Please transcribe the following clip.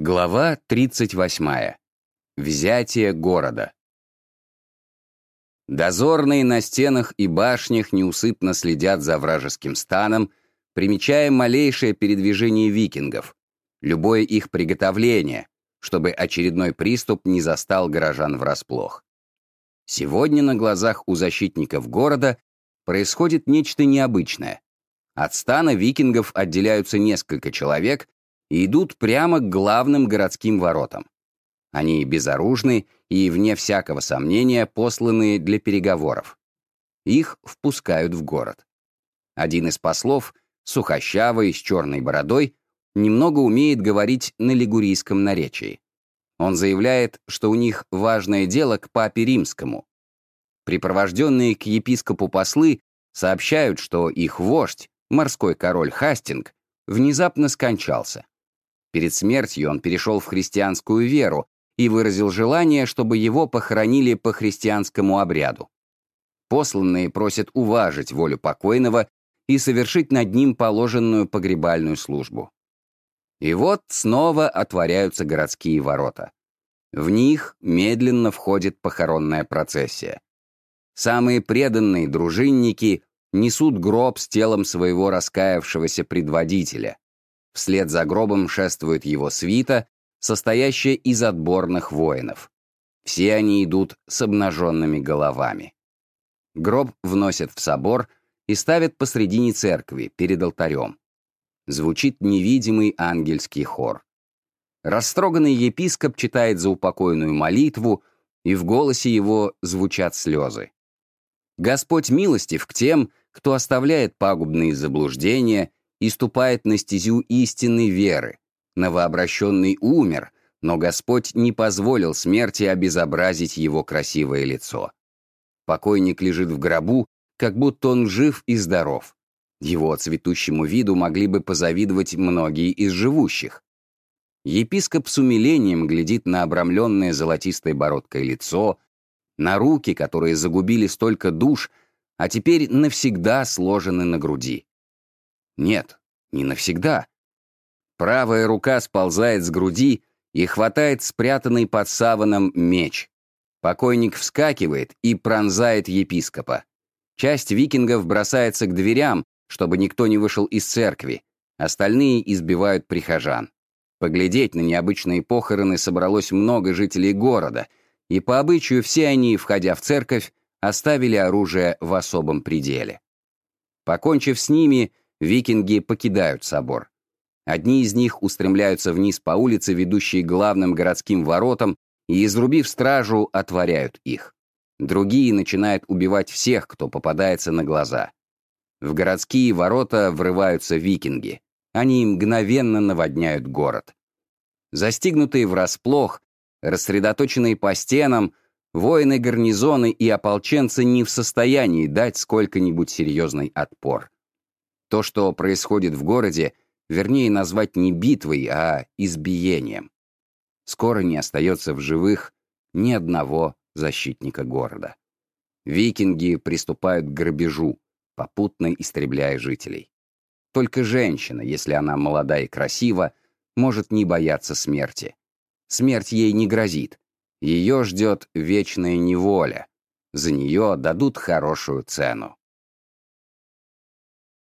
Глава 38. Взятие города. Дозорные на стенах и башнях неусыпно следят за вражеским станом, примечая малейшее передвижение викингов, любое их приготовление, чтобы очередной приступ не застал горожан врасплох. Сегодня на глазах у защитников города происходит нечто необычное. От стана викингов отделяются несколько человек и идут прямо к главным городским воротам. Они безоружны и, вне всякого сомнения, посланы для переговоров. Их впускают в город. Один из послов, сухощавый, с черной бородой, немного умеет говорить на лигурийском наречии. Он заявляет, что у них важное дело к папе римскому. Припровожденные к епископу послы сообщают, что их вождь, морской король Хастинг, внезапно скончался. Перед смертью он перешел в христианскую веру и выразил желание, чтобы его похоронили по христианскому обряду. Посланные просят уважить волю покойного и совершить над ним положенную погребальную службу. И вот снова отворяются городские ворота. В них медленно входит похоронная процессия. Самые преданные дружинники несут гроб с телом своего раскаявшегося предводителя. Вслед за гробом шествует его свита, состоящая из отборных воинов. Все они идут с обнаженными головами. Гроб вносят в собор и ставят посредине церкви, перед алтарем. Звучит невидимый ангельский хор. Растроганный епископ читает заупокойную молитву, и в голосе его звучат слезы. Господь милостив к тем, кто оставляет пагубные заблуждения и ступает на стезю истинной веры. Новообращенный умер, но Господь не позволил смерти обезобразить его красивое лицо. Покойник лежит в гробу, как будто он жив и здоров. Его цветущему виду могли бы позавидовать многие из живущих. Епископ с умилением глядит на обрамленное золотистой бородкой лицо, на руки, которые загубили столько душ, а теперь навсегда сложены на груди. Нет, не навсегда. Правая рука сползает с груди и хватает спрятанный под саваном меч. Покойник вскакивает и пронзает епископа. Часть викингов бросается к дверям, чтобы никто не вышел из церкви. Остальные избивают прихожан. Поглядеть на необычные похороны собралось много жителей города, и по обычаю все они, входя в церковь, оставили оружие в особом пределе. Покончив с ними, викинги покидают собор. Одни из них устремляются вниз по улице, ведущей главным городским воротам, и, изрубив стражу, отворяют их. Другие начинают убивать всех, кто попадается на глаза. В городские ворота врываются викинги. Они мгновенно наводняют город. Застигнутые врасплох, рассредоточенные по стенам, воины гарнизоны и ополченцы не в состоянии дать сколько-нибудь серьезный отпор. То, что происходит в городе, вернее назвать не битвой, а избиением. Скоро не остается в живых ни одного защитника города. Викинги приступают к грабежу, попутно истребляя жителей. Только женщина, если она молода и красива, может не бояться смерти. Смерть ей не грозит. Ее ждет вечная неволя. За нее дадут хорошую цену.